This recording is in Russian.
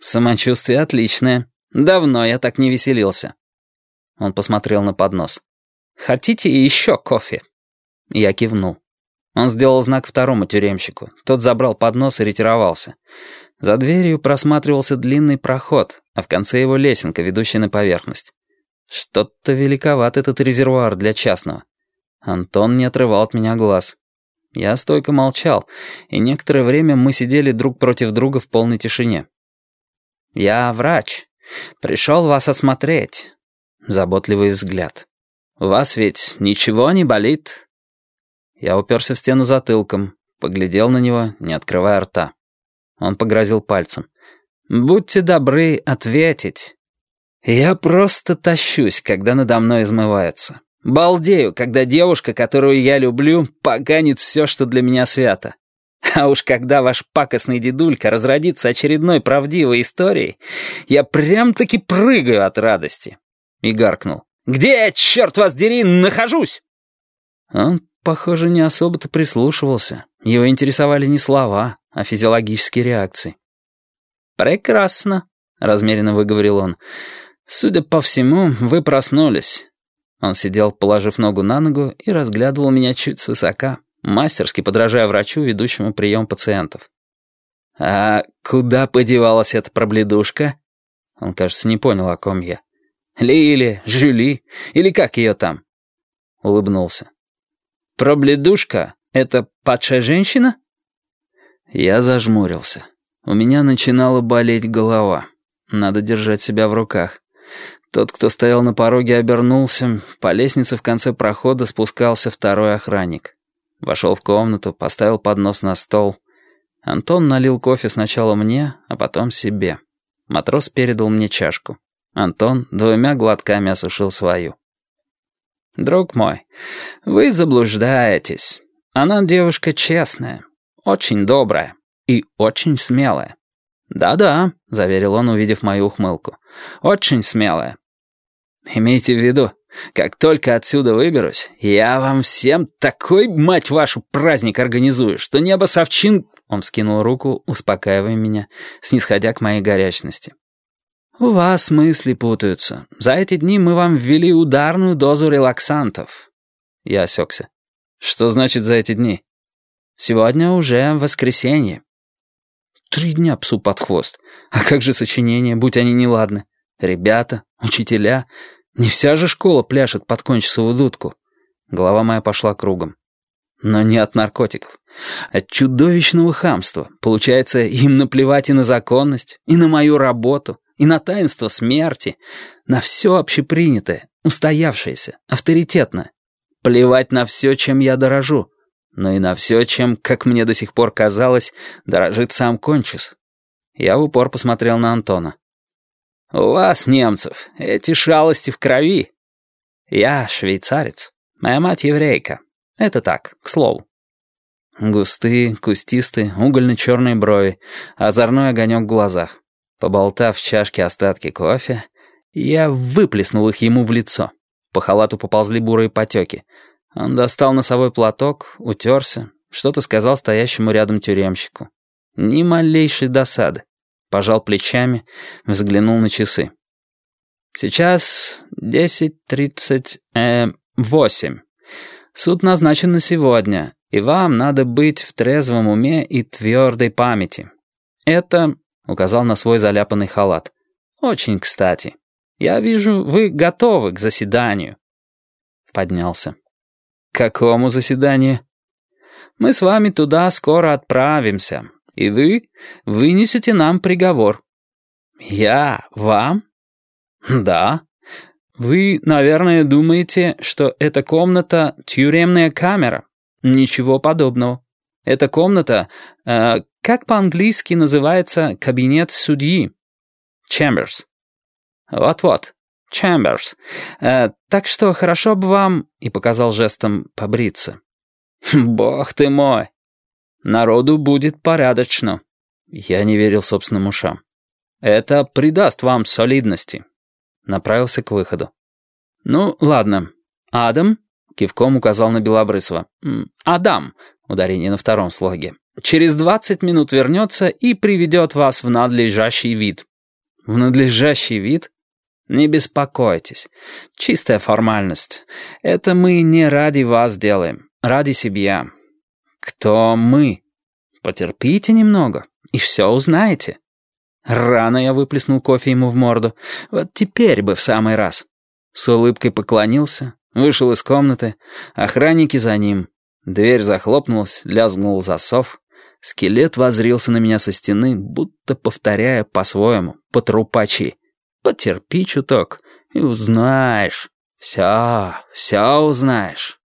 Самочувствие отличное. Давно я так не веселился. Он посмотрел на поднос. «Хотите еще кофе?» Я кивнул. Он сделал знак второму тюремщику. Тот забрал поднос и ретировался. За дверью просматривался длинный проход, а в конце его лесенка, ведущая на поверхность. Что-то великоват этот резервуар для частного. Антон не отрывал от меня глаз. Я стойко молчал, и некоторое время мы сидели друг против друга в полной тишине. «Я врач. Пришел вас осмотреть». Заботливый взгляд. «У вас ведь ничего не болит?» Я уперся в стену затылком, поглядел на него, не открывая рта. Он погрозил пальцем. «Будьте добры ответить». Я просто тащусь, когда надо мной измываются. Балдею, когда девушка, которую я люблю, поганит все, что для меня свято. А уж когда ваш пакостный дедулька разродится очередной правдивой историей, я прям-таки прыгаю от радости. И гаркнул. «Где черт вас дери, нахожусь?» Он, похоже, не особо-то прислушивался. Его интересовали не слова, а физиологические реакции. «Прекрасно», — размеренно выговорил он. «Судя по всему, вы проснулись». Он сидел, положив ногу на ногу, и разглядывал меня чуть свысока, мастерски подражая врачу, ведущему прием пациентов. «А куда подевалась эта пробледушка?» Он, кажется, не понял, о ком я. «Лили, Жюли, или как ее там?» Улыбнулся. «Пробледушка — это падшая женщина?» Я зажмурился. У меня начинала болеть голова. Надо держать себя в руках. Тот, кто стоял на пороге, обернулся. По лестнице в конце прохода спускался второй охранник. Вошел в комнату, поставил поднос на стол. Антон налил кофе сначала мне, а потом себе. Матрос передал мне чашку. Антон двумя глотками осушил свою. «Друг мой, вы заблуждаетесь. Она девушка честная, очень добрая и очень смелая. «Да-да», — заверил он, увидев мою ухмылку. «Очень смелая. Имейте в виду, как только отсюда выберусь, я вам всем такой, мать вашу, праздник организую, что небо совчин...» Он вскинул руку, успокаивая меня, снисходя к моей горячности. «У вас мысли путаются. За эти дни мы вам ввели ударную дозу релаксантов». Я осекся. «Что значит за эти дни?» «Сегодня уже воскресенье». «Три дня псу под хвост. А как же сочинения, будь они неладны? Ребята, учителя...» Не вся же школа пляшет под кончисовую дудку. Голова моя пошла кругом. Но не от наркотиков. От чудовищного хамства. Получается, им наплевать и на законность, и на мою работу, и на таинство смерти, на все общепринятое, устоявшееся, авторитетное. Плевать на все, чем я дорожу, но и на все, чем, как мне до сих пор казалось, дорожит сам кончис. Я в упор посмотрел на Антона. «У вас, немцев, эти шалости в крови. Я швейцарец, моя мать еврейка. Это так, к слову». Густые, кустистые, угольно-черные брови, озорной огонек в глазах. Поболтав в чашке остатки кофе, я выплеснул их ему в лицо. По халату поползли бурые потеки. Он достал носовой платок, утерся, что-то сказал стоящему рядом тюремщику. Ни малейшей досады пожал плечами, взглянул на часы. «Сейчас десять тридцать... э... восемь. Суд назначен на сегодня, и вам надо быть в трезвом уме и твердой памяти. Это...» — указал на свой заляпанный халат. «Очень кстати. Я вижу, вы готовы к заседанию». Поднялся. «К какому заседанию?» «Мы с вами туда скоро отправимся и вы вынесете нам приговор». «Я? Вам?» «Да. Вы, наверное, думаете, что эта комната — тюремная камера. Ничего подобного. Эта комната, э, как по-английски называется кабинет судьи? Chambers. Вот-вот, Chambers. Э, так что хорошо бы вам, и показал жестом, побриться. Бог ты мой, Народу будет порядочно». Я не верил собственным ушам. «Это придаст вам солидности». Направился к выходу. «Ну, ладно. Адам?» Кивком указал на Белобрысова. «Адам!» Ударение на втором слоге. «Через двадцать минут вернется и приведет вас в надлежащий вид. В надлежащий вид? Не беспокойтесь. Чистая формальность. Это мы не ради вас делаем, ради себя. Кто мы? Потерпите немного, и все узнаете. Рано я выплеснул кофе ему в морду. Вот теперь бы в самый раз. С улыбкой поклонился, вышел из комнаты, охранники за ним. Дверь захлопнулась, лязгнул засов. Скелет возрился на меня со стены, будто повторяя по-своему, по-трупачи. «Потерпи чуток, и узнаешь. Все, все узнаешь».